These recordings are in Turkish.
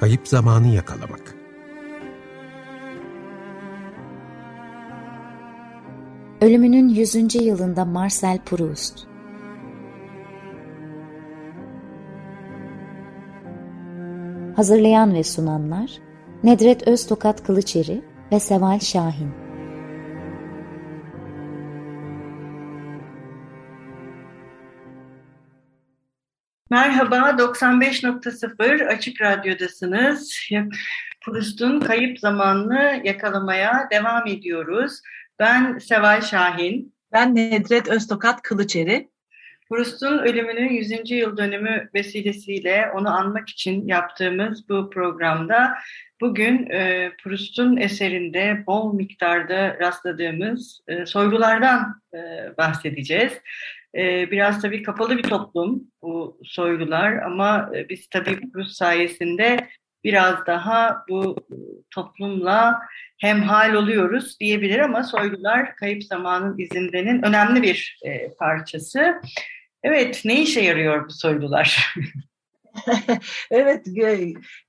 Kayıp zamanı yakalamak. Ölümünün 100. yılında Marcel Proust Hazırlayan ve sunanlar Nedret Öztokat Kılıçeri ve Seval Şahin Merhaba, 95.0 Açık Radyo'dasınız. Proust'un kayıp zamanını yakalamaya devam ediyoruz. Ben Seval Şahin. Ben Nedret Öztokat Kılıçeri. Proust'un ölümünün 100. yıl dönümü vesilesiyle onu anmak için yaptığımız bu programda bugün e, Proust'un eserinde bol miktarda rastladığımız e, soygulardan e, bahsedeceğiz. E, biraz tabii kapalı bir toplum bu soygular ama e, biz tabii Proust sayesinde biraz daha bu toplumla hemhal oluyoruz diyebilir ama soygular kayıp zamanın izindenin önemli bir e, parçası. Evet, ne işe yarıyor bu soylular? evet,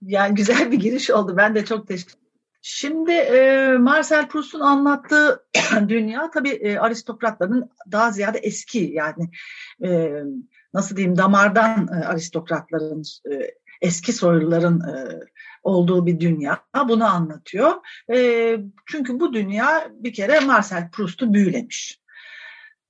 yani güzel bir giriş oldu. Ben de çok teşekkür Şimdi e, Marcel Proust'un anlattığı dünya tabii e, aristokratların daha ziyade eski yani e, nasıl diyeyim damardan e, aristokratların e, eski soyluların e, olduğu bir dünya. Bunu anlatıyor. E, çünkü bu dünya bir kere Marcel Proust'u büyülemiş.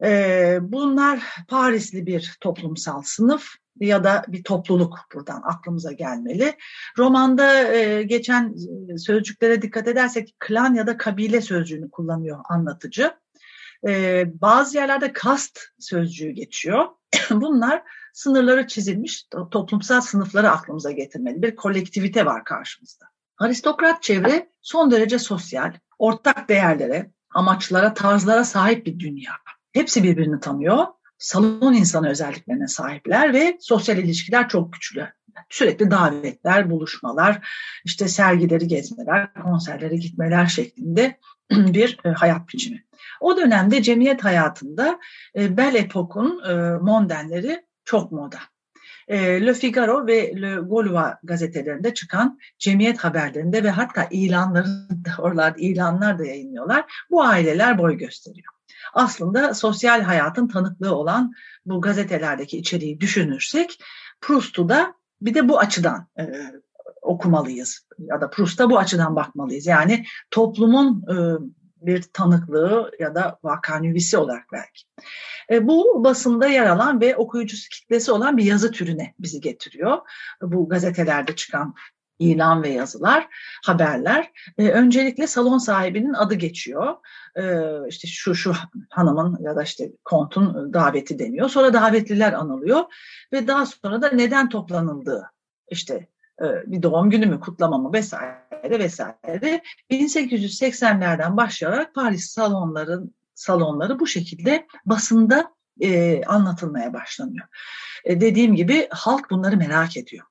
E, bunlar Parisli bir toplumsal sınıf ya da bir topluluk buradan aklımıza gelmeli. Romanda e, geçen sözcüklere dikkat edersek klan ya da kabile sözcüğünü kullanıyor anlatıcı. E, bazı yerlerde kast sözcüğü geçiyor. Bunlar sınırları çizilmiş toplumsal sınıfları aklımıza getirmeli. Bir kolektivite var karşımızda. Aristokrat çevre son derece sosyal, ortak değerlere, amaçlara, tarzlara sahip bir dünya. Hepsi birbirini tanıyor. Salon insanı özelliklerine sahipler ve sosyal ilişkiler çok güçlü. Sürekli davetler, buluşmalar, işte sergileri gezmeler, konserlere gitmeler şeklinde bir e, hayat biçimi. O dönemde cemiyet hayatında e, Belle Epoque'un e, mondenleri çok moda. Le Figaro ve Le Gaulois gazetelerinde çıkan cemiyet haberlerinde ve hatta ilanlarında, oralarda ilanlar da yayınlıyorlar. Bu aileler boy gösteriyor aslında sosyal hayatın tanıklığı olan bu gazetelerdeki içeriği düşünürsek Proust'u da bir de bu açıdan e, okumalıyız ya da Proust'a bu açıdan bakmalıyız. Yani toplumun e, bir tanıklığı ya da vakanüvisi olarak belki. E, bu basında yer alan ve okuyucusu kitlesi olan bir yazı türüne bizi getiriyor. Bu gazetelerde çıkan ilan ve yazılar, haberler. E, öncelikle salon sahibinin adı geçiyor. E, işte şu şu hanımın ya da işte kontun daveti deniyor. Sonra davetliler anılıyor ve daha sonra da neden toplanıldığı işte e, bir doğum günü mü kutlama mı vesaire vesaire 1880'lerden başlayarak Paris salonların salonları bu şekilde basında e, anlatılmaya başlanıyor. E, dediğim gibi halk bunları merak ediyor.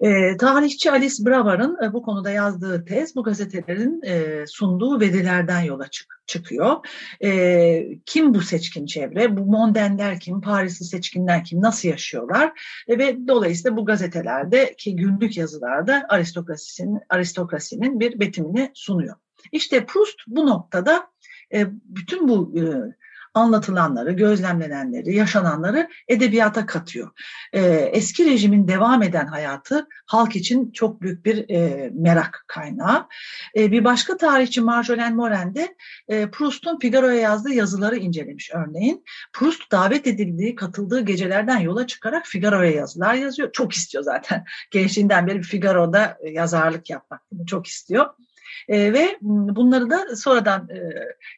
E, tarihçi Alice Bravar'ın e, bu konuda yazdığı tez bu gazetelerin e, sunduğu verilerden yola çık çıkıyor. E, kim bu seçkin çevre? Bu mondenler kim? Parisli seçkinler kim? Nasıl yaşıyorlar? E, ve dolayısıyla bu gazetelerde ki günlük yazılarda aristokrasinin, aristokrasinin bir betimini sunuyor. İşte Proust bu noktada e, bütün bu e, anlatılanları, gözlemlenenleri, yaşananları edebiyata katıyor. E, eski rejimin devam eden hayatı halk için çok büyük bir e, merak kaynağı. E, bir başka tarihçi Marjolaine Moren de e, Proust'un Figaro'ya yazdığı yazıları incelemiş örneğin. Proust davet edildiği, katıldığı gecelerden yola çıkarak Figaro'ya yazılar yazıyor. Çok istiyor zaten. Gençliğinden beri Figaro'da yazarlık yapmak çok istiyor. E, ve bunları da sonradan e,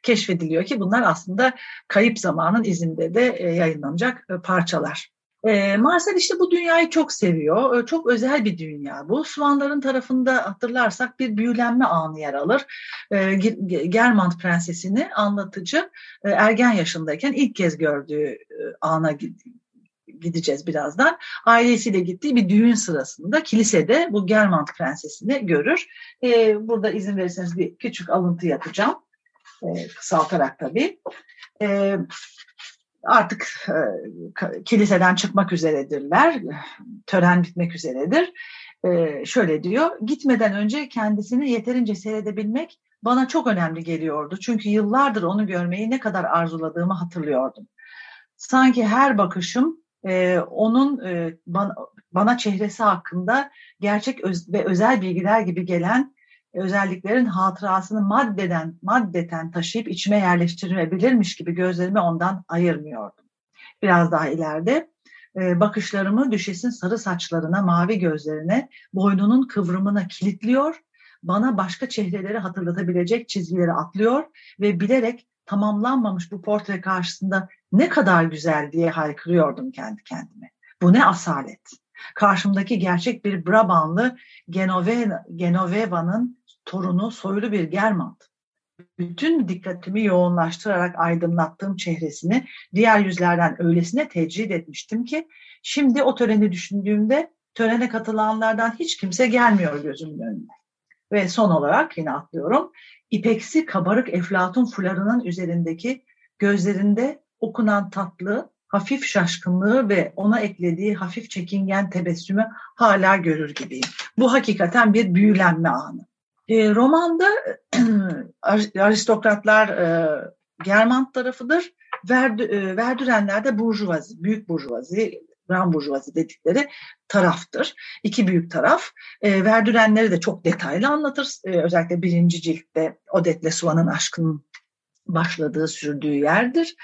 keşfediliyor ki bunlar aslında kayıp zamanın izinde de e, yayınlanacak e, parçalar. E, Marcel işte bu dünyayı çok seviyor. E, çok özel bir dünya bu. Suanların tarafında hatırlarsak bir büyülenme anı yer alır. E, Germant prensesini anlatıcı e, ergen yaşındayken ilk kez gördüğü e, ana gideceğiz birazdan. Ailesiyle gittiği bir düğün sırasında kilisede bu Germant prensesini görür. E, burada izin verirseniz bir küçük alıntı yapacağım. E, kısaltarak tabii. E, artık e, kiliseden çıkmak üzeredirler. Tören bitmek üzeredir. e, şöyle diyor, gitmeden önce kendisini yeterince seyredebilmek bana çok önemli geliyordu. Çünkü yıllardır onu görmeyi ne kadar arzuladığımı hatırlıyordum. Sanki her bakışım e, onun e, bana, bana çehresi hakkında gerçek öz, ve özel bilgiler gibi gelen özelliklerin hatırasını maddeden, maddeten taşıyıp içime yerleştirilebilirmiş gibi gözlerimi ondan ayırmıyordum. Biraz daha ileride e, bakışlarımı düşesin sarı saçlarına, mavi gözlerine, boynunun kıvrımına kilitliyor, bana başka çehreleri hatırlatabilecek çizgileri atlıyor ve bilerek tamamlanmamış bu portre karşısında ne kadar güzel diye haykırıyordum kendi kendime. Bu ne asalet. Karşımdaki gerçek bir Brabanlı Genove, Genoveva'nın torunu soylu bir Germant. Bütün dikkatimi yoğunlaştırarak aydınlattığım çehresini diğer yüzlerden öylesine tecrid etmiştim ki şimdi o töreni düşündüğümde törene katılanlardan hiç kimse gelmiyor gözümün önüne. Ve son olarak yine atlıyorum. İpeksi kabarık eflatun fularının üzerindeki gözlerinde okunan tatlı, hafif şaşkınlığı ve ona eklediği hafif çekingen tebessümü hala görür gibiyim. Bu hakikaten bir büyülenme anı. E, romanda aristokratlar e, Germant tarafıdır. Verdü, e, Verdürenler de burjuvazi, büyük burjuvazi, Grand burjuvazi dedikleri taraftır. İki büyük taraf. E, Verdürenleri de çok detaylı anlatır. E, özellikle birinci ciltte Odette Suan'ın aşkının başladığı, sürdüğü yerdir.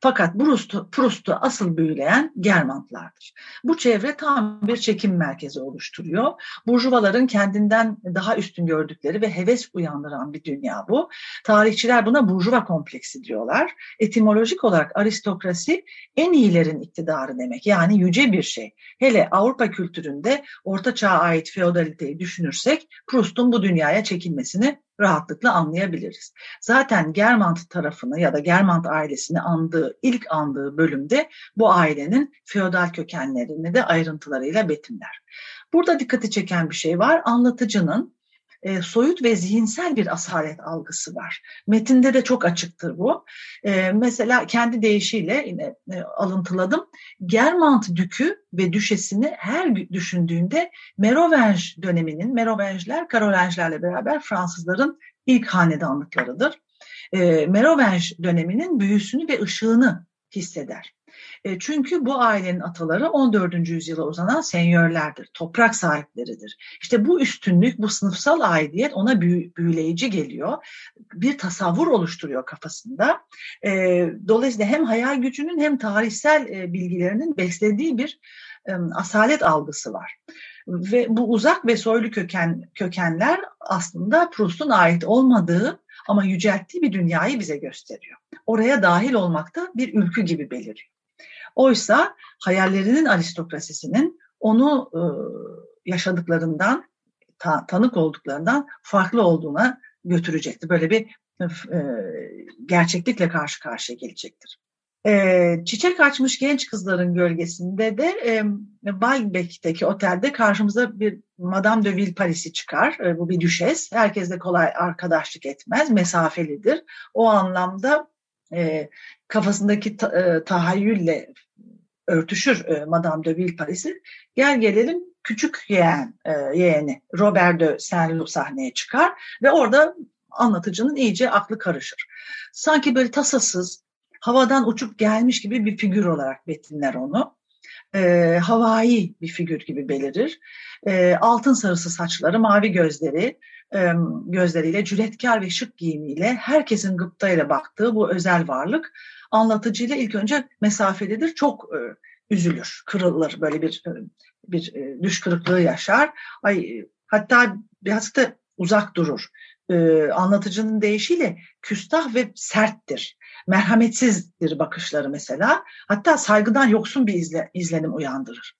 Fakat Proust'u, Proust'u asıl büyüleyen Germantlardır. Bu çevre tam bir çekim merkezi oluşturuyor. Burjuvaların kendinden daha üstün gördükleri ve heves uyandıran bir dünya bu. Tarihçiler buna burjuva kompleksi diyorlar. Etimolojik olarak aristokrasi en iyilerin iktidarı demek. Yani yüce bir şey. Hele Avrupa kültüründe orta çağa ait feodaliteyi düşünürsek Proust'un bu dünyaya çekilmesini rahatlıkla anlayabiliriz. Zaten Germant tarafını ya da Germant ailesini andığı, ilk andığı bölümde bu ailenin feodal kökenlerini de ayrıntılarıyla betimler. Burada dikkati çeken bir şey var. Anlatıcının e, soyut ve zihinsel bir asalet algısı var. Metinde de çok açıktır bu. E, mesela kendi deyişiyle yine e, alıntıladım. Germant dükü ve düşesini her düşündüğünde Merovenge döneminin, Merovenge'ler Karolinge'lerle beraber Fransızların ilk hanedanlıklarıdır. E, Merovenge döneminin büyüsünü ve ışığını hisseder. E, çünkü bu ailenin ataları 14. yüzyıla uzanan senyörlerdir, toprak sahipleridir. İşte bu üstünlük, bu sınıfsal aidiyet ona büyüleyici geliyor. Bir tasavvur oluşturuyor kafasında. E, dolayısıyla hem hayal gücünün hem tarihsel e, bilgilerinin beslediği bir asalet algısı var. Ve bu uzak ve soylu köken kökenler aslında Proust'un ait olmadığı ama yücelttiği bir dünyayı bize gösteriyor. Oraya dahil olmakta bir ülkü gibi beliriyor. Oysa hayallerinin aristokrasisinin onu e, yaşadıklarından, ta, tanık olduklarından farklı olduğuna götürecektir. Böyle bir e, gerçeklikle karşı karşıya gelecektir. E, çiçek açmış genç kızların gölgesinde de e, Balbek'teki otelde karşımıza bir Madame de Villeparis'i çıkar. E, bu bir düşes. Herkesle kolay arkadaşlık etmez, mesafelidir. O anlamda e, kafasındaki ta, e, tahayyülle örtüşür e, Madame de Villeparis'i. Gel gelelim küçük yeğen, e, yeğeni Robert de Saint-Loup sahneye çıkar ve orada anlatıcının iyice aklı karışır. Sanki böyle tasasız, havadan uçup gelmiş gibi bir figür olarak betimler onu. E, havai bir figür gibi belirir. E, altın sarısı saçları, mavi gözleri, e, gözleriyle, cüretkar ve şık giyimiyle herkesin gıptayla baktığı bu özel varlık anlatıcıyla ilk önce mesafelidir. Çok e, üzülür, kırılır, böyle bir e, bir e, düş kırıklığı yaşar. Ay hatta biraz da uzak durur. E, anlatıcının deyişiyle küstah ve serttir. Merhametsizdir bakışları mesela. Hatta saygıdan yoksun bir izle, izlenim uyandırır.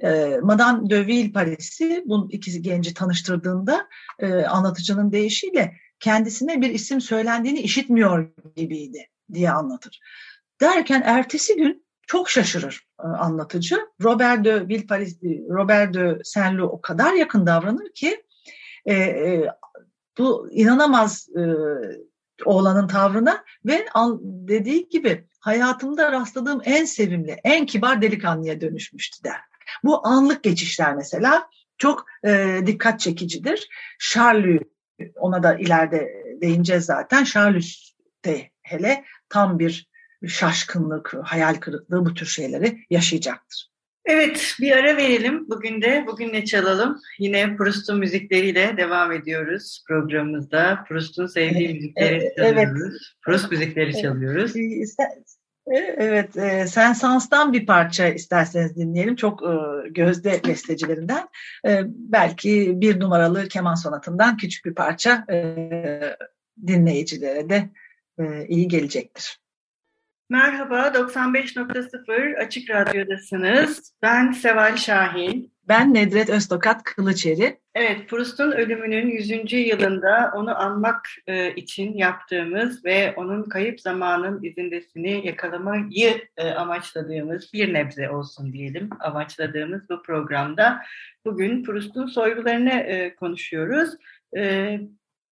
E, Madame de Villeparis'i bu ikisi genci tanıştırdığında e, anlatıcının deyişiyle kendisine bir isim söylendiğini işitmiyor gibiydi diye anlatır. Derken ertesi gün çok şaşırır e, anlatıcı. Robert de Villeparis, Robert de Saint-Loup o kadar yakın davranır ki e, e, bu inanamaz e, oğlanın tavrına ve an, dediği gibi hayatımda rastladığım en sevimli, en kibar delikanlıya dönüşmüştü der. Bu anlık geçişler mesela çok e, dikkat çekicidir. Charles ona da ileride değineceğiz zaten. Charles de hele tam bir şaşkınlık, hayal kırıklığı bu tür şeyleri yaşayacaktır. Evet, bir ara verelim. Bugün de bugün ne çalalım? Yine Proust'un müzikleriyle devam ediyoruz programımızda. Proust'un sevdiği müzikleri evet, çalıyoruz. Evet. Proust müzikleri çalıyoruz. Evet, e, Sensans'tan bir parça isterseniz dinleyelim. Çok e, gözde bestecilerinden. E, belki bir numaralı keman sonatından küçük bir parça e, dinleyicilere de e, iyi gelecektir. Merhaba, 95.0 Açık Radyo'dasınız. Ben Seval Şahin. Ben Nedret Öztokat Kılıçeri. Evet, Proust'un ölümünün 100. yılında onu anmak e, için yaptığımız ve onun kayıp zamanın izindesini yakalamayı e, amaçladığımız, bir nebze olsun diyelim, amaçladığımız bu programda bugün Proust'un soylularını e, konuşuyoruz. E,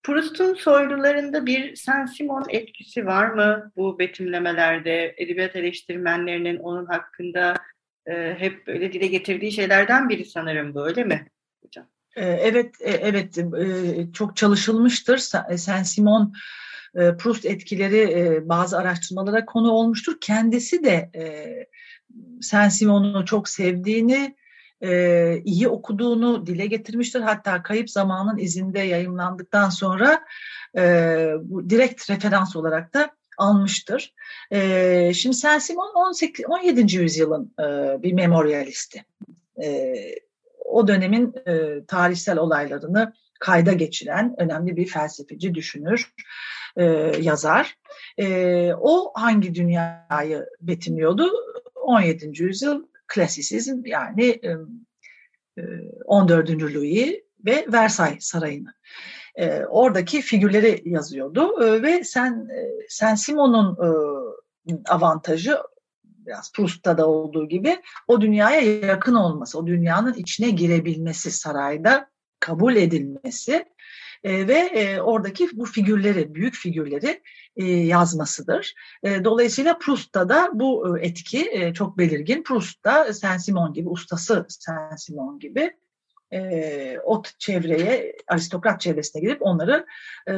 Proust'un soylularında bir Saint-Simon etkisi var mı bu betimlemelerde? Edebiyat eleştirmenlerinin onun hakkında e, hep böyle dile getirdiği şeylerden biri sanırım bu, öyle mi hocam? Evet, e, evet çok çalışılmıştır. Saint-Simon Proust etkileri bazı araştırmalara konu olmuştur. Kendisi de Saint-Simon'u çok sevdiğini, iyi okuduğunu dile getirmiştir. Hatta Kayıp Zamanın izinde yayınlandıktan sonra direkt referans olarak da almıştır. E, şimdi Saint-Simon 18, 17. yüzyılın e, bir memorialisti. E, o dönemin e, tarihsel olaylarını kayda geçiren önemli bir felsefeci, düşünür, e, yazar. E, o hangi dünyayı betimliyordu? 17. yüzyıl klasisizm yani 14. Louis ve Versailles Sarayı'nı. Oradaki figürleri yazıyordu ve sen sen Simon'un avantajı biraz Proust'ta da olduğu gibi o dünyaya yakın olması, o dünyanın içine girebilmesi sarayda kabul edilmesi e, ve e, oradaki bu figürleri, büyük figürleri e, yazmasıdır. E, dolayısıyla Proust'ta da bu e, etki e, çok belirgin. Proust'ta Saint-Simon gibi, ustası Saint-Simon gibi e, o çevreye, aristokrat çevresine gidip onları e,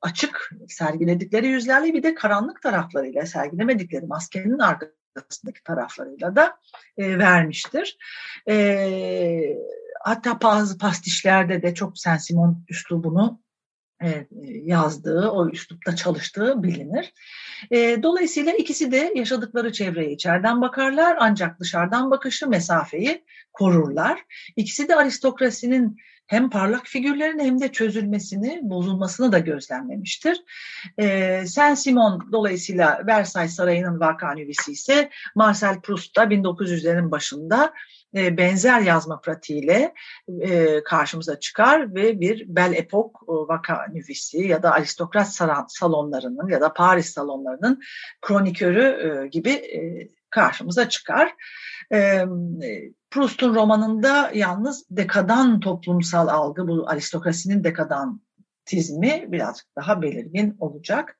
açık sergiledikleri yüzlerle bir de karanlık taraflarıyla sergilemedikleri maskenin arkasındaki taraflarıyla da e, vermiştir. E, hatta bazı pastişlerde de çok Saint-Simon üslubunu yazdığı, o üslupta çalıştığı bilinir. E, dolayısıyla ikisi de yaşadıkları çevreye içeriden bakarlar ancak dışarıdan bakışı mesafeyi korurlar. İkisi de aristokrasinin hem parlak figürlerin hem de çözülmesini, bozulmasını da gözlemlemiştir. E, Saint-Simon dolayısıyla Versailles Sarayı'nın vakanüvisi ise Marcel Proust da 1900'lerin başında e, benzer yazma pratiğiyle e, karşımıza çıkar ve bir Bel Epoque vaka nüvisi ya da aristokrat salonlarının ya da Paris salonlarının kronikörü e, gibi karşımıza çıkar. Proust'un romanında yalnız dekadan toplumsal algı, bu aristokrasinin dekadantizmi birazcık daha belirgin olacak.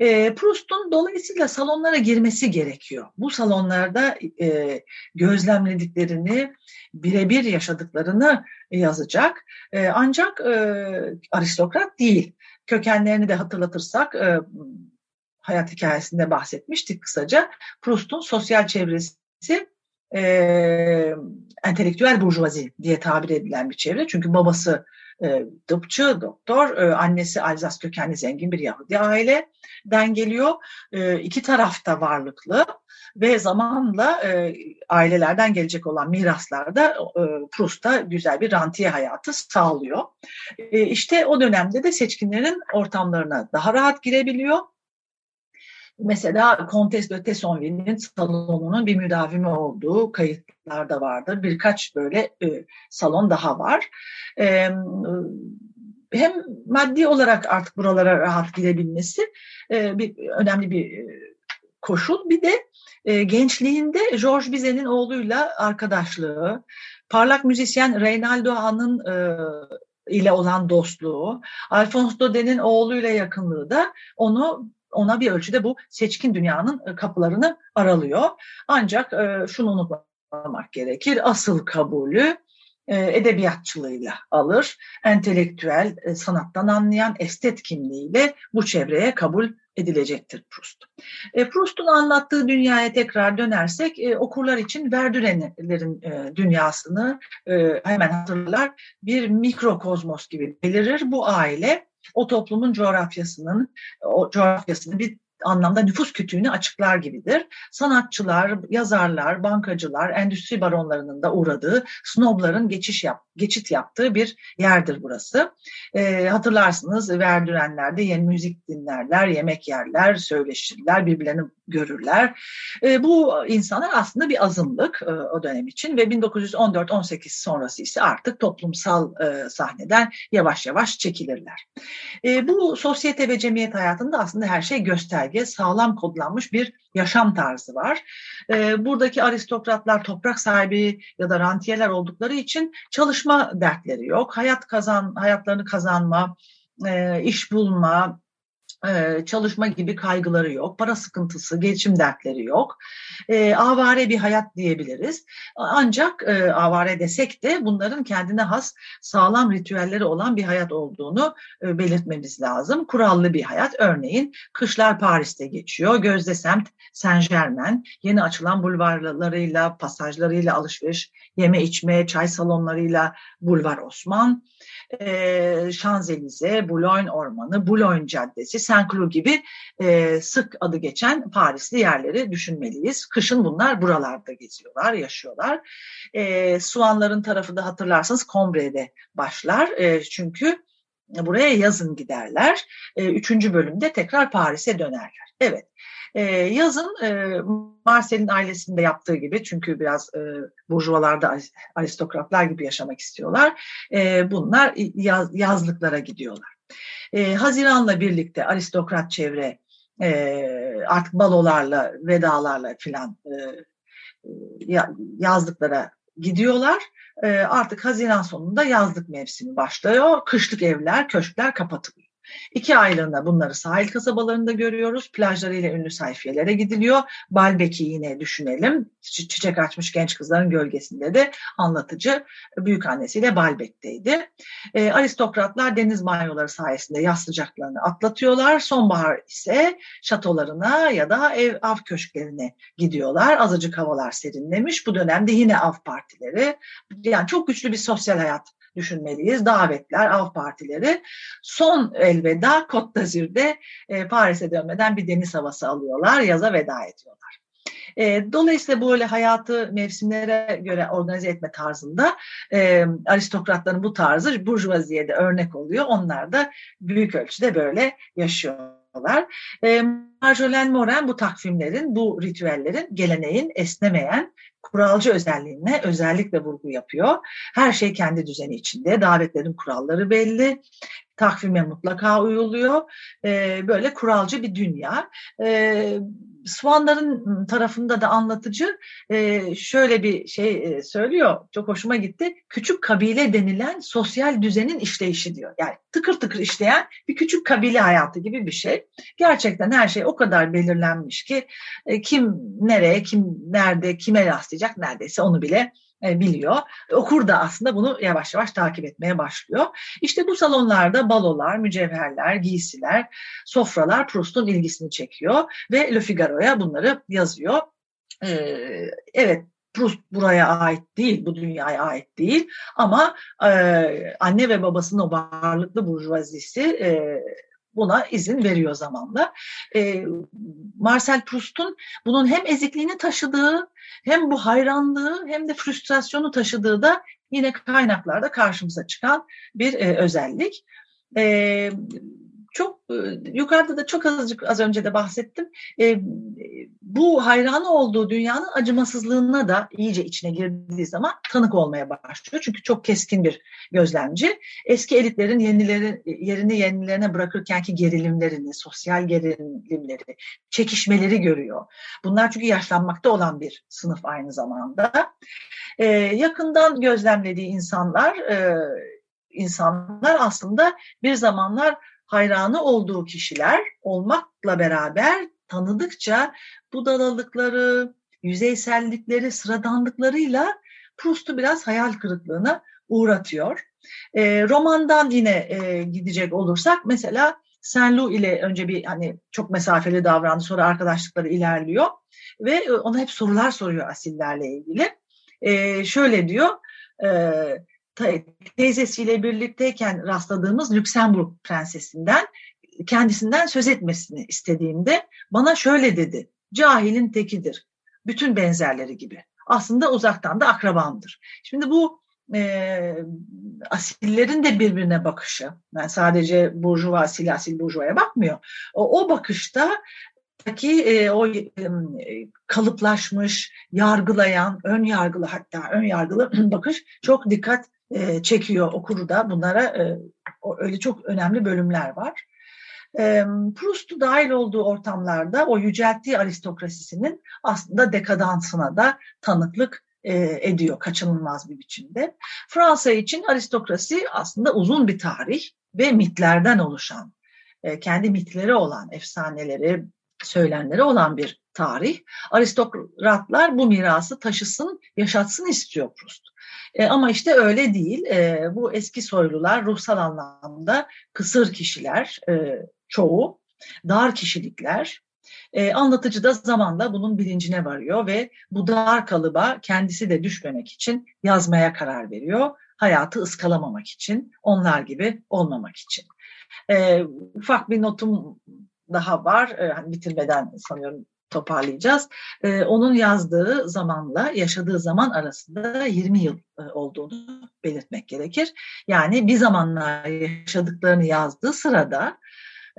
E, Proust'un dolayısıyla salonlara girmesi gerekiyor. Bu salonlarda e, gözlemlediklerini, birebir yaşadıklarını yazacak. E, ancak e, aristokrat değil. Kökenlerini de hatırlatırsak e, hayat hikayesinde bahsetmiştik kısaca. Proust'un sosyal çevresi e, entelektüel burjuvazi diye tabir edilen bir çevre. Çünkü babası e, tıpçı, doktor, annesi Alzas kökenli zengin bir Yahudi aileden geliyor. E, iki tarafta varlıklı ve zamanla e, ailelerden gelecek olan miraslarda e, Proust'a güzel bir rantiye hayatı sağlıyor. E, işte o dönemde de seçkinlerin ortamlarına daha rahat girebiliyor Mesela Comtesse de Tessonville'in salonunun bir müdavimi olduğu kayıtlarda vardır. Birkaç böyle e, salon daha var. E, hem maddi olarak artık buralara rahat girebilmesi e, bir önemli bir e, koşul. Bir de e, gençliğinde Georges Bizet'in oğluyla arkadaşlığı, parlak müzisyen Reynaldo Han'ın e, ile olan dostluğu, Alphonse Daudet oğluyla yakınlığı da onu ona bir ölçüde bu seçkin dünyanın kapılarını aralıyor. Ancak şunu unutmamak gerekir. Asıl kabulü edebiyatçılığıyla alır. Entelektüel, sanattan anlayan, estet kimliğiyle bu çevreye kabul edilecektir Proust. E, Proust'un anlattığı dünyaya tekrar dönersek e, okurlar için Verdürenlerin e, dünyasını e, hemen hatırlar. Bir mikrokozmos gibi belirir. Bu aile o toplumun coğrafyasının o coğrafyasını bir anlamda nüfus kütüğünü açıklar gibidir. Sanatçılar, yazarlar, bankacılar, endüstri baronlarının da uğradığı, snobların geçiş yap, geçit yaptığı bir yerdir burası. E, hatırlarsınız Verdürenler'de yeni müzik dinlerler, yemek yerler, söyleşirler, birbirlerini görürler. E, bu insanlar aslında bir azınlık e, o dönem için ve 1914-18 sonrası ise artık toplumsal e, sahneden yavaş yavaş çekilirler. E, bu sosyete ve cemiyet hayatında aslında her şey gösterge, sağlam kodlanmış bir yaşam tarzı var. E, buradaki aristokratlar toprak sahibi ya da rantiyeler oldukları için çalışma dertleri yok. Hayat kazan, hayatlarını kazanma, e, iş bulma, çalışma gibi kaygıları yok, para sıkıntısı, geçim dertleri yok. E, avare bir hayat diyebiliriz. Ancak e, avare desek de bunların kendine has sağlam ritüelleri olan bir hayat olduğunu e, belirtmemiz lazım. Kurallı bir hayat. Örneğin kışlar Paris'te geçiyor. Gözde semt Saint Germain yeni açılan bulvarlarıyla, pasajlarıyla alışveriş, yeme içme, çay salonlarıyla Bulvar Osman e, Şanzelize, Boulogne Ormanı, Boulogne Caddesi, Saint-Cloud gibi e, sık adı geçen Parisli yerleri düşünmeliyiz. Kışın bunlar buralarda geziyorlar, yaşıyorlar. E, Suanların tarafı da hatırlarsanız Combre'de başlar. E, çünkü buraya yazın giderler. E, üçüncü bölümde tekrar Paris'e dönerler. Evet. E, yazın e, Marcel'in ailesinde yaptığı gibi çünkü biraz e, burjuvalarda aristokratlar gibi yaşamak istiyorlar. E, bunlar yaz, yazlıklara gidiyorlar. E, Haziran'la birlikte aristokrat çevre e, artık balolarla, vedalarla filan e, yazlıklara gidiyorlar. E, artık Haziran sonunda yazlık mevsimi başlıyor. Kışlık evler, köşkler kapatılıyor. İki aylığında bunları sahil kasabalarında görüyoruz. Plajlarıyla ünlü sayfiyelere gidiliyor. Balbek'i yine düşünelim. Çiçek açmış genç kızların gölgesinde de anlatıcı büyük annesiyle Balbek'teydi. E, aristokratlar deniz banyoları sayesinde yaz sıcaklarını atlatıyorlar. Sonbahar ise şatolarına ya da ev av köşklerine gidiyorlar. Azıcık havalar serinlemiş. Bu dönemde yine av partileri. Yani çok güçlü bir sosyal hayat düşünmeliyiz. Davetler, av partileri. Son elveda Côte d'Azur'de e, Paris'e dönmeden bir deniz havası alıyorlar. Yaza veda ediyorlar. E, dolayısıyla böyle hayatı mevsimlere göre organize etme tarzında e, aristokratların bu tarzı burjuvaziyede örnek oluyor. Onlar da büyük ölçüde böyle yaşıyorlar. E, Marjolaine Morin bu takvimlerin, bu ritüellerin, geleneğin esnemeyen, kuralcı özelliğine özellikle vurgu yapıyor. Her şey kendi düzeni içinde, davetlerin kuralları belli, takvime mutlaka uyuluyor. E, böyle kuralcı bir dünya. E, Swanların tarafında da anlatıcı e, şöyle bir şey e, söylüyor. Çok hoşuma gitti. Küçük kabile denilen sosyal düzenin işleyişi diyor. Yani tıkır tıkır işleyen bir küçük kabile hayatı gibi bir şey. Gerçekten her şey o kadar belirlenmiş ki e, kim nereye, kim nerede, kime rastlayacak neredeyse onu bile biliyor. Okur da aslında bunu yavaş yavaş takip etmeye başlıyor. İşte bu salonlarda balolar, mücevherler, giysiler, sofralar Proust'un ilgisini çekiyor ve Le Figaro'ya bunları yazıyor. Ee, evet Proust buraya ait değil, bu dünyaya ait değil ama e, anne ve babasının o varlıklı burjuvazisi e, buna izin veriyor zamanla. E, Marcel Proust'un bunun hem ezikliğini taşıdığı hem bu hayranlığı hem de frustrasyonu taşıdığı da yine kaynaklarda karşımıza çıkan bir e, özellik. E, çok e, yukarıda da çok azıcık az önce de bahsettim. E, bu hayranı olduğu dünyanın acımasızlığına da iyice içine girdiği zaman tanık olmaya başlıyor. Çünkü çok keskin bir gözlemci. Eski elitlerin yenileri, yerini yenilerine bırakırkenki gerilimlerini, sosyal gerilimleri, çekişmeleri görüyor. Bunlar çünkü yaşlanmakta olan bir sınıf aynı zamanda. E, yakından gözlemlediği insanlar, e, insanlar aslında bir zamanlar hayranı olduğu kişiler olmakla beraber tanıdıkça budalalıkları, yüzeysellikleri, sıradanlıklarıyla Proust'u biraz hayal kırıklığına uğratıyor. E, romandan yine e, gidecek olursak mesela Saint-Loup ile önce bir hani çok mesafeli davrandı sonra arkadaşlıkları ilerliyor ve e, ona hep sorular soruyor asillerle ilgili. E, şöyle diyor e, teyzesiyle birlikteyken rastladığımız Lüksemburg prensesinden kendisinden söz etmesini istediğimde bana şöyle dedi. Cahilin tekidir. Bütün benzerleri gibi. Aslında uzaktan da akrabamdır. Şimdi bu e, asillerin de birbirine bakışı. Yani sadece burjuva asil asil burjuvaya bakmıyor. O, o bakışta ki e, o e, kalıplaşmış, yargılayan, ön yargılı hatta ön yargılı bakış çok dikkat e, çekiyor okuru da. Bunlara e, öyle çok önemli bölümler var. E, Proust'u dahil olduğu ortamlarda o yücelttiği aristokrasisinin aslında dekadansına da tanıklık e, ediyor kaçınılmaz bir biçimde. Fransa için aristokrasi aslında uzun bir tarih ve mitlerden oluşan, e, kendi mitleri olan, efsaneleri, söylenleri olan bir tarih. Aristokratlar bu mirası taşısın, yaşatsın istiyor Proust. E, ama işte öyle değil. E, bu eski soylular ruhsal anlamda kısır kişiler e, çoğu, dar kişilikler. E, anlatıcı da zamanla bunun bilincine varıyor ve bu dar kalıba kendisi de düşmemek için yazmaya karar veriyor. Hayatı ıskalamamak için, onlar gibi olmamak için. E, ufak bir notum daha var. E, hani bitirmeden sanıyorum toparlayacağız. E, onun yazdığı zamanla yaşadığı zaman arasında 20 yıl e, olduğunu belirtmek gerekir. Yani bir zamanlar yaşadıklarını yazdığı sırada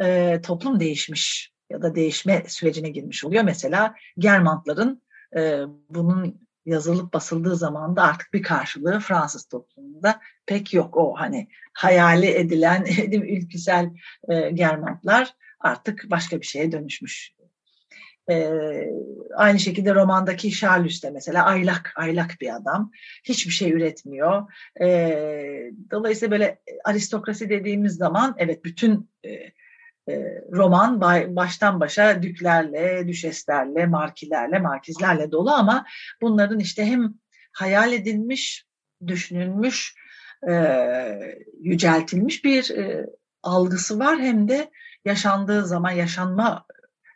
e, toplum değişmiş ya da değişme sürecine girmiş oluyor. Mesela Germantların e, bunun yazılıp basıldığı zaman da artık bir karşılığı Fransız toplumunda pek yok. O hani hayali edilen ülküsel e, Germantlar artık başka bir şeye dönüşmüş. E, aynı şekilde romandaki Charles de mesela aylak aylak bir adam. Hiçbir şey üretmiyor. E, dolayısıyla böyle aristokrasi dediğimiz zaman evet bütün e, e, roman baştan başa düklerle, düşeslerle, markilerle, markizlerle dolu ama bunların işte hem hayal edilmiş, düşünülmüş, e, yüceltilmiş bir e, algısı var hem de yaşandığı zaman yaşanma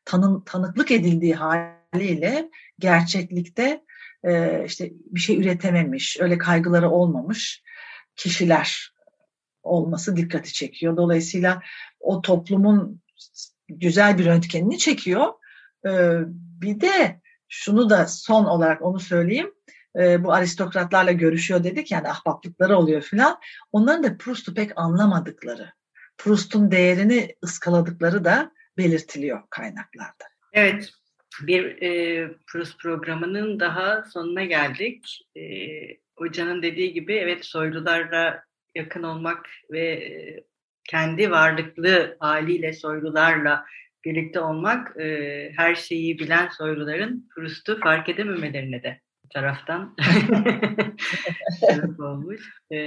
tanı, tanıklık edildiği haliyle gerçeklikte e, işte bir şey üretememiş, öyle kaygıları olmamış kişiler olması dikkati çekiyor. Dolayısıyla o toplumun güzel bir röntgenini çekiyor. Ee, bir de şunu da son olarak onu söyleyeyim. Ee, bu aristokratlarla görüşüyor dedik yani ahbaplıkları oluyor filan. Onların da Proust'u pek anlamadıkları, Proust'un değerini ıskaladıkları da belirtiliyor kaynaklarda. Evet, bir e, Proust programının daha sonuna geldik. E, hocanın dediği gibi evet soylularla yakın olmak ve e, kendi varlıklı haliyle soylularla birlikte olmak e, her şeyi bilen soyluların Proust'u fark edememelerine de taraftan olmuş. E,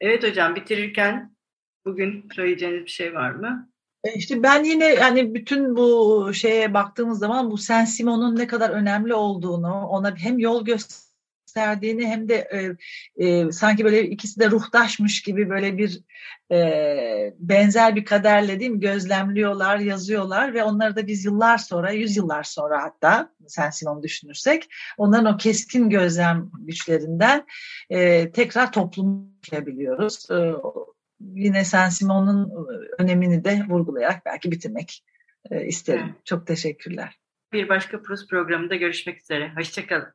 evet hocam bitirirken bugün söyleyeceğiniz bir şey var mı? E, işte ben yine yani bütün bu şeye baktığımız zaman bu Saint Simon'un ne kadar önemli olduğunu, ona hem yol göster gösterdiğini hem de e, e, sanki böyle ikisi de ruhtaşmış gibi böyle bir e, benzer bir kaderle değil mi gözlemliyorlar, yazıyorlar ve onları da biz yıllar sonra, yüzyıllar sonra hatta Sen Simon düşünürsek onların o keskin gözlem güçlerinden e, tekrar toplum biliyoruz. E, yine Sen Simon'un önemini de vurgulayarak belki bitirmek e, isterim. Evet. Çok teşekkürler. Bir başka Prus programında görüşmek üzere. Hoşçakalın.